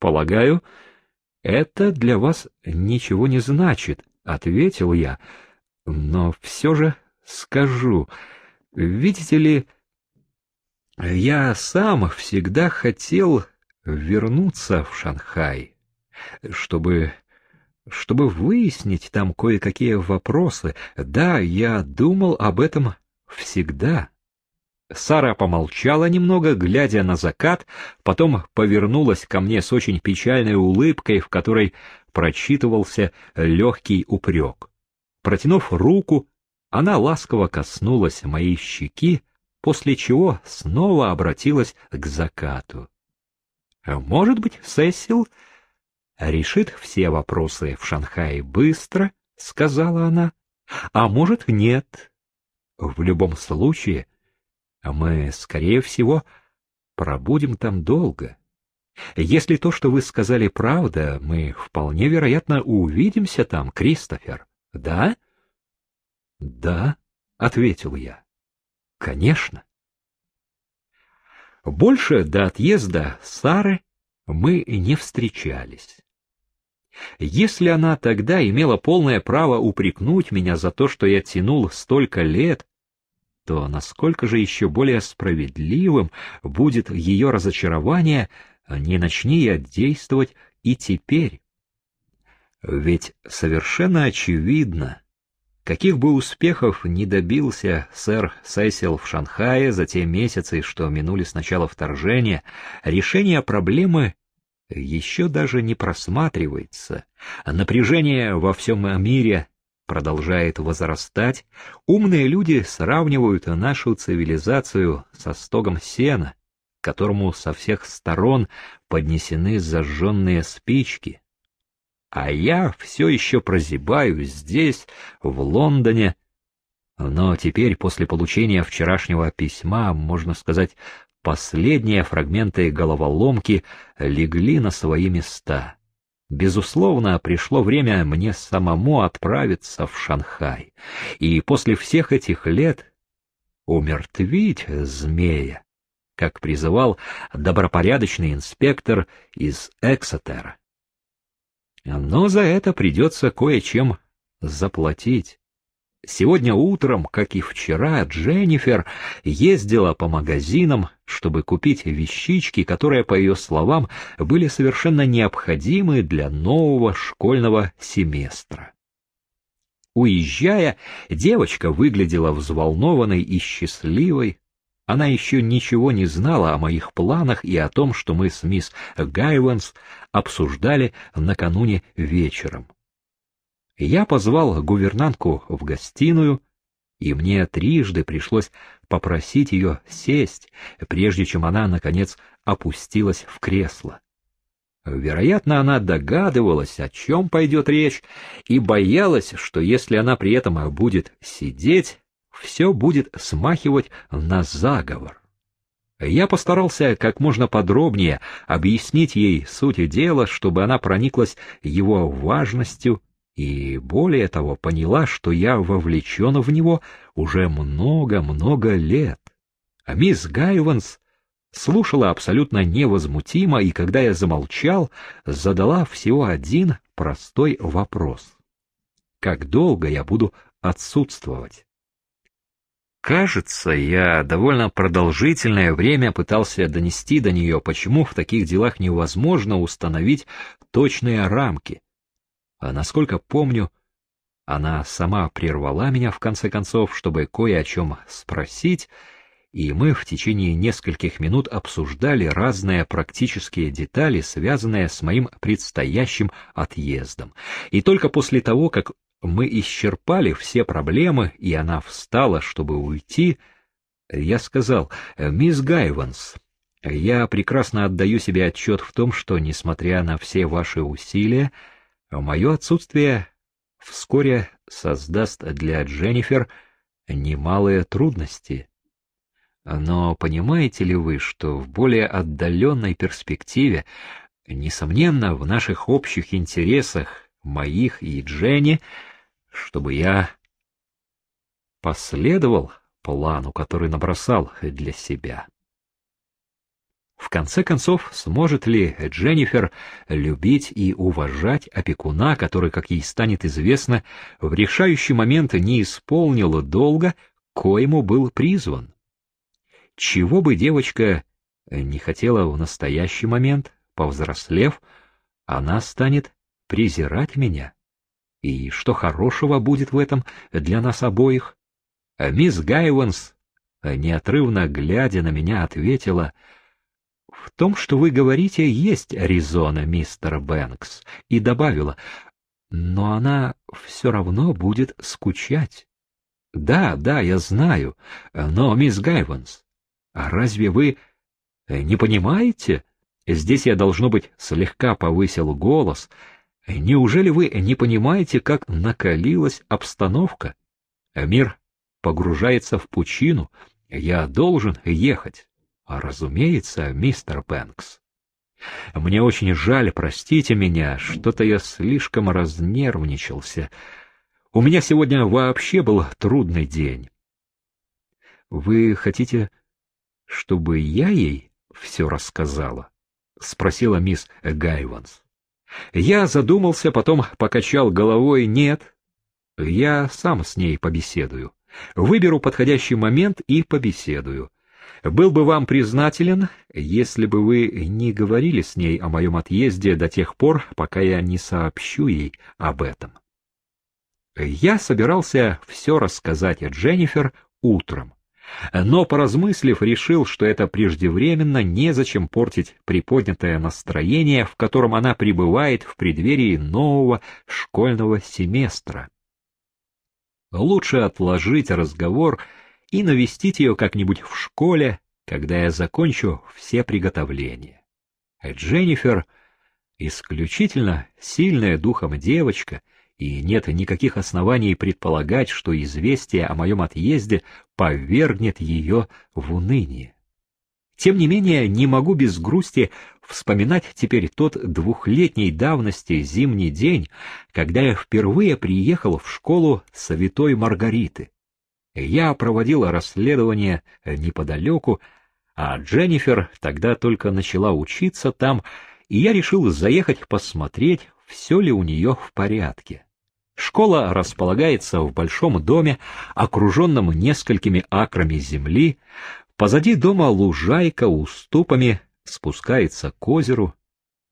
Полагаю, это для вас ничего не значит, ответил я. Но все же скажу. Видите ли, я сам всегда хотел вернуться в Шанхай, чтобы чтобы выяснить там кое-какие вопросы. Да, я думал об этом всегда. Сара помолчала немного, глядя на закат, потом повернулась ко мне с очень печальной улыбкой, в которой прочитывался легкий упрек. Протянув руку, она ласково коснулась моей щеки, после чего снова обратилась к закату. «Может быть, Сесил решит все вопросы в Шанхае быстро», — сказала она, — «а может, нет. В любом случае, мы, скорее всего, пробудем там долго. Если то, что вы сказали, правда, мы вполне вероятно увидимся там, Кристофер, да?» «Да», — ответил я. «Конечно». Больше до отъезда Сары мы не встречались. Если она тогда имела полное право упрекнуть меня за то, что я тянул столько лет, то насколько же еще более справедливым будет ее разочарование, не начни я действовать и теперь. Ведь совершенно очевидно, каких бы успехов не добился сэр Сесил в Шанхае за те месяцы, что минули с начала вторжения, решение проблемы еще даже не просматривается, а напряжение во всем мире продолжает возрастать, умные люди сравнивают нашу цивилизацию со стогом сена, которому со всех сторон поднесены зажженные спички. А я все еще прозябаю здесь, в Лондоне, но теперь, после получения вчерашнего письма, можно сказать, Последние фрагменты головоломки легли на свои места. Безусловно, пришло время мне самому отправиться в Шанхай, и после всех этих лет умертвить змея, как призывал добропорядочный инспектор из Эксетера. Но за это придется кое-чем заплатить. Сегодня утром, как и вчера, Дженнифер ездила по магазинам, чтобы купить вещички, которые, по ее словам, были совершенно необходимы для нового школьного семестра. Уезжая, девочка выглядела взволнованной и счастливой. Она еще ничего не знала о моих планах и о том, что мы с мисс Гайвенс обсуждали накануне вечером. Я позвал гувернантку в гостиную, и мне трижды пришлось попросить ее сесть, прежде чем она, наконец, опустилась в кресло. Вероятно, она догадывалась, о чем пойдет речь, и боялась, что если она при этом будет сидеть, все будет смахивать на заговор. Я постарался как можно подробнее объяснить ей суть дела, чтобы она прониклась его важностью и, более того, поняла, что я вовлечен в него уже много-много лет. А мисс Гайванс слушала абсолютно невозмутимо, и когда я замолчал, задала всего один простой вопрос. Как долго я буду отсутствовать? Кажется, я довольно продолжительное время пытался донести до нее, почему в таких делах невозможно установить точные рамки — а насколько помню, она сама прервала меня в конце концов, чтобы кое о чем спросить, и мы в течение нескольких минут обсуждали разные практические детали, связанные с моим предстоящим отъездом. И только после того, как мы исчерпали все проблемы, и она встала, чтобы уйти, я сказал, «Мисс Гайванс, я прекрасно отдаю себе отчет в том, что, несмотря на все ваши усилия, Мое отсутствие вскоре создаст для Дженнифер немалые трудности. Но понимаете ли вы, что в более отдаленной перспективе, несомненно, в наших общих интересах, моих и Дженни, чтобы я последовал плану, который набросал для себя? В конце концов, сможет ли Дженнифер любить и уважать опекуна, который, как ей станет известно, в решающий момент не исполнил долга, коему был призван? Чего бы девочка не хотела в настоящий момент, повзрослев, она станет презирать меня. И что хорошего будет в этом для нас обоих? Мисс Гайванс, неотрывно глядя на меня, ответила — в том, что вы говорите, есть резона, мистер Бэнкс, и добавила, но она все равно будет скучать. Да, да, я знаю, но, мисс Гайванс, а разве вы не понимаете? Здесь я, должно быть, слегка повысил голос. Неужели вы не понимаете, как накалилась обстановка? Мир погружается в пучину, я должен ехать. А, разумеется, мистер Бэнкс. Мне очень жаль, простите меня, что-то я слишком разнервничался. У меня сегодня вообще был трудный день. Вы хотите, чтобы я ей все рассказала? спросила мисс Гайванс. Я задумался, потом покачал головой. Нет, я сам с ней побеседую. Выберу подходящий момент и побеседую. Был бы вам признателен, если бы вы не говорили с ней о моем отъезде до тех пор, пока я не сообщу ей об этом. Я собирался все рассказать о Дженнифер утром, но, поразмыслив, решил, что это преждевременно, незачем портить приподнятое настроение, в котором она пребывает в преддверии нового школьного семестра. Лучше отложить разговор и навестить ее как-нибудь в школе, когда я закончу все приготовления. Дженнифер исключительно сильная духом девочка, и нет никаких оснований предполагать, что известие о моем отъезде повергнет ее в уныние. Тем не менее, не могу без грусти вспоминать теперь тот двухлетней давности зимний день, когда я впервые приехал в школу Святой Маргариты. Я проводила расследование неподалеку, а Дженнифер тогда только начала учиться там, и я решил заехать посмотреть, все ли у нее в порядке. Школа располагается в большом доме, окруженном несколькими акрами земли. Позади дома лужайка уступами спускается к озеру.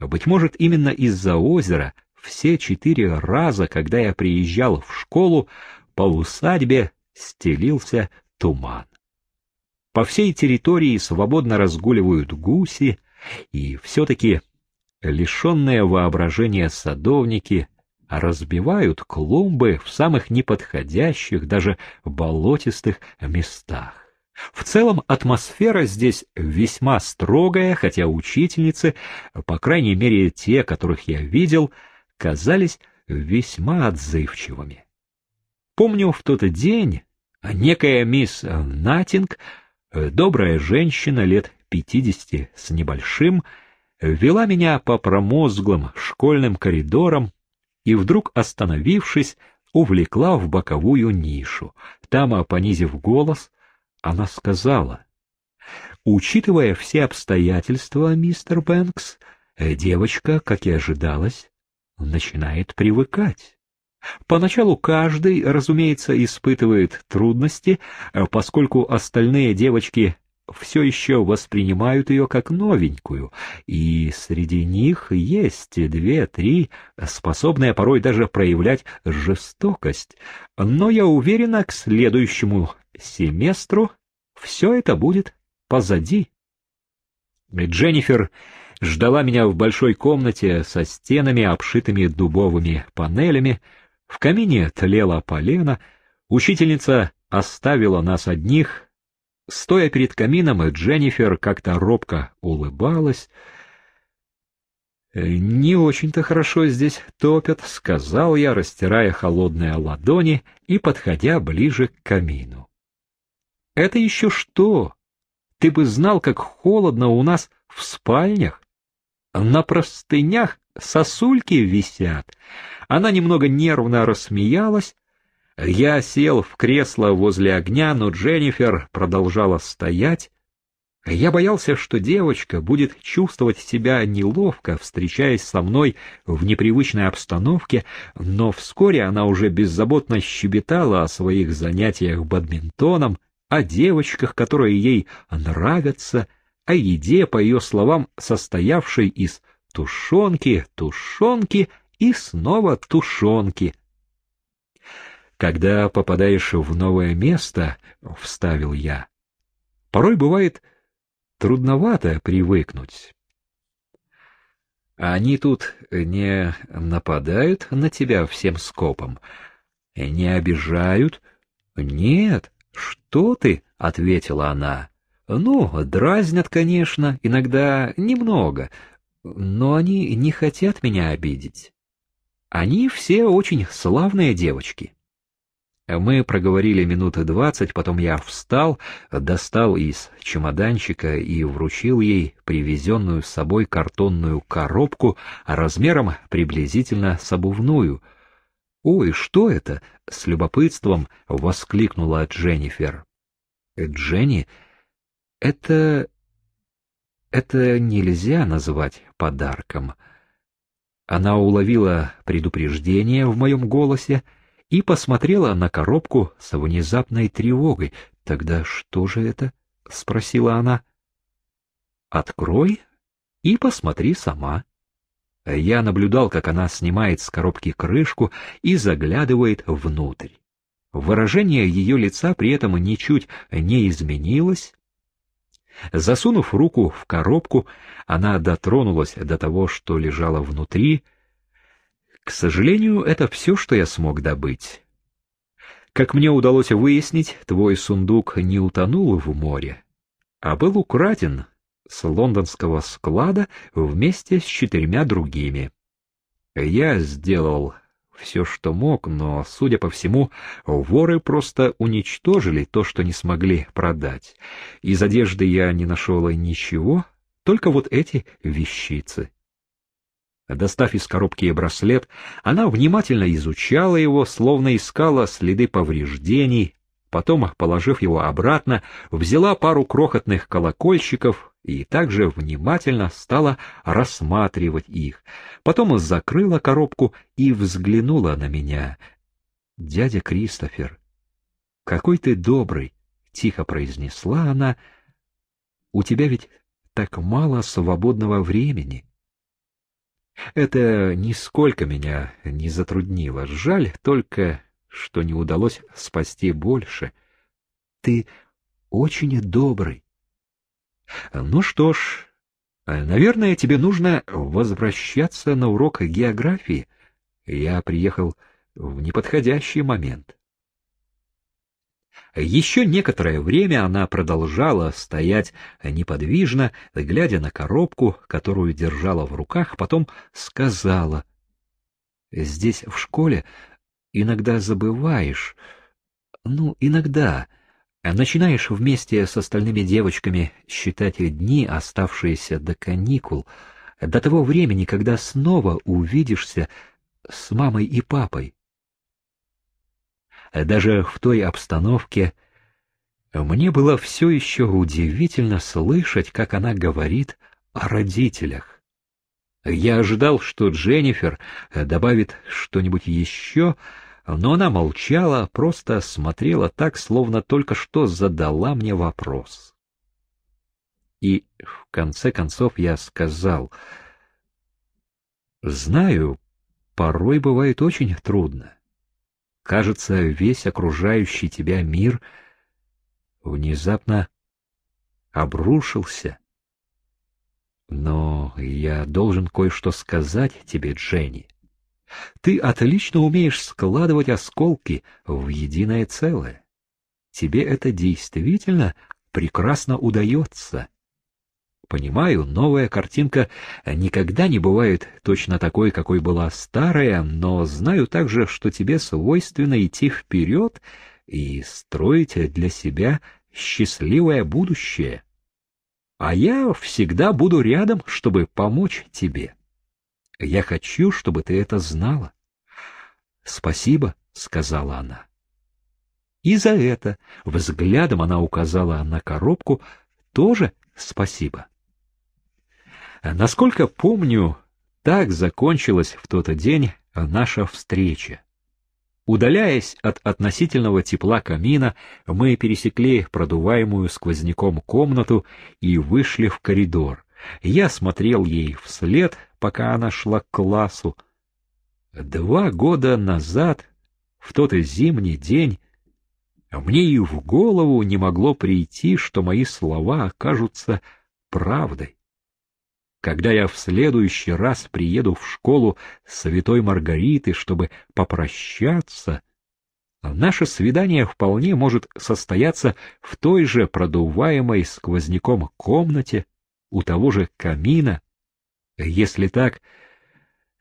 Быть может, именно из-за озера все четыре раза, когда я приезжал в школу, по усадьбе стелился туман. По всей территории свободно разгуливают гуси, и все-таки лишенные воображения садовники разбивают клумбы в самых неподходящих, даже болотистых местах. В целом атмосфера здесь весьма строгая, хотя учительницы, по крайней мере те, которых я видел, казались весьма отзывчивыми. Помню, в тот день некая мисс Натинг, э, добрая женщина лет пятидесяти с небольшим, вела меня по промозглым школьным коридорам и вдруг, остановившись, увлекла в боковую нишу. Там, понизив голос, она сказала, «Учитывая все обстоятельства, мистер Бэнкс, э, девочка, как и ожидалось, начинает привыкать». Поначалу каждый, разумеется, испытывает трудности, э, поскольку остальные девочки все еще воспринимают ее как новенькую, и среди них есть две-три, способные порой даже проявлять жестокость. Но я уверена, к следующему семестру все это будет позади. Дженнифер ждала меня в большой комнате со стенами, обшитыми дубовыми панелями, в камине тлела полено, учительница оставила нас одних. Стоя перед камином, Дженнифер как-то робко улыбалась. «Не очень-то хорошо здесь топят», — сказал я, растирая холодные ладони и подходя ближе к камину. «Это еще что? Ты бы знал, как холодно у нас в спальнях. На простынях сосульки висят, она немного нервно рассмеялась. Я сел в кресло возле огня, но Дженнифер продолжала стоять. Я боялся, что девочка будет чувствовать себя неловко, встречаясь со мной в непривычной обстановке, но вскоре она уже беззаботно щебетала о своих занятиях бадминтоном, о девочках, которые ей нравятся, о еде, по ее словам, состоявшей из тушенки, тушенки и снова тушенки. Когда попадаешь в новое место, — вставил я, — порой бывает трудновато привыкнуть. Они тут не нападают на тебя всем скопом, не обижают? Нет, что ты, — ответила она. Ну, дразнят, конечно, иногда немного, но они не хотят меня обидеть. Они все очень славные девочки. Мы проговорили минуты двадцать, потом я встал, достал из чемоданчика и вручил ей привезенную с собой картонную коробку размером приблизительно с обувную. «Ой, что это?» — с любопытством воскликнула Дженнифер. «Дженни, это... это нельзя назвать подарком». Она уловила предупреждение в моем голосе — и посмотрела на коробку с внезапной тревогой. «Тогда что же это?» — спросила она. «Открой и посмотри сама». Я наблюдал, как она снимает с коробки крышку и заглядывает внутрь. Выражение ее лица при этом ничуть не изменилось. Засунув руку в коробку, она дотронулась до того, что лежало внутри, — к сожалению, это все, что я смог добыть. Как мне удалось выяснить, твой сундук не утонул в море, а был украден с лондонского склада вместе с четырьмя другими. Я сделал все, что мог, но, судя по всему, воры просто уничтожили то, что не смогли продать. Из одежды я не нашел ничего, только вот эти вещицы. Достав из коробки браслет, она внимательно изучала его, словно искала следы повреждений, потом, положив его обратно, взяла пару крохотных колокольчиков и также внимательно стала рассматривать их. Потом закрыла коробку и взглянула на меня. «Дядя Кристофер, какой ты добрый!» — тихо произнесла она. «У тебя ведь так мало свободного времени». Это нисколько меня не затруднило. Жаль только, что не удалось спасти больше. Ты очень добрый. Ну что ж, наверное, тебе нужно возвращаться на урок географии. Я приехал в неподходящий момент. Еще некоторое время она продолжала стоять неподвижно, глядя на коробку, которую держала в руках, потом сказала. — Здесь, в школе, иногда забываешь. Ну, иногда. Начинаешь вместе с остальными девочками считать дни, оставшиеся до каникул, до того времени, когда снова увидишься с мамой и папой. Даже в той обстановке мне было все еще удивительно слышать, как она говорит о родителях. Я ожидал, что Дженнифер добавит что-нибудь еще, но она молчала, просто смотрела так, словно только что задала мне вопрос. И в конце концов я сказал, «Знаю, порой бывает очень трудно. Кажется, весь окружающий тебя мир внезапно обрушился. Но я должен кое-что сказать тебе, Дженни. Ты отлично умеешь складывать осколки в единое целое. Тебе это действительно прекрасно удается. Понимаю, новая картинка никогда не бывает точно такой, какой была старая, но знаю также, что тебе свойственно идти вперед и строить для себя счастливое будущее. А я всегда буду рядом, чтобы помочь тебе. Я хочу, чтобы ты это знала. Спасибо, сказала она. И за это взглядом она указала на коробку, тоже спасибо. Насколько помню, так закончилась в тот день наша встреча. Удаляясь от относительного тепла камина, мы пересекли продуваемую сквозняком комнату и вышли в коридор. Я смотрел ей вслед, пока она шла к классу. Два года назад, в тот зимний день, мне и в голову не могло прийти, что мои слова окажутся правдой. Когда я в следующий раз приеду в школу Святой Маргариты, чтобы попрощаться, наше свидание вполне может состояться в той же продуваемой сквозняком комнате, у того же камина. Если так,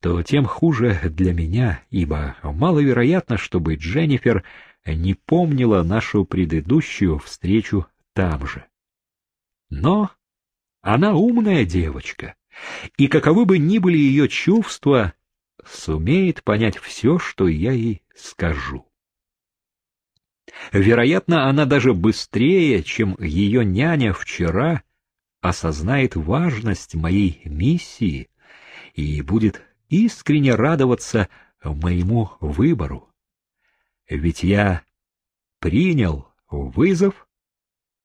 то тем хуже для меня, ибо маловероятно, чтобы Дженнифер не помнила нашу предыдущую встречу там же. Но она умная девочка, и каковы бы ни были ее чувства, сумеет понять все, что я ей скажу. Вероятно, она даже быстрее, чем ее няня вчера, осознает важность моей миссии и будет искренне радоваться моему выбору. Ведь я принял вызов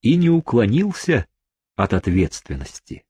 и не уклонился от ответственности.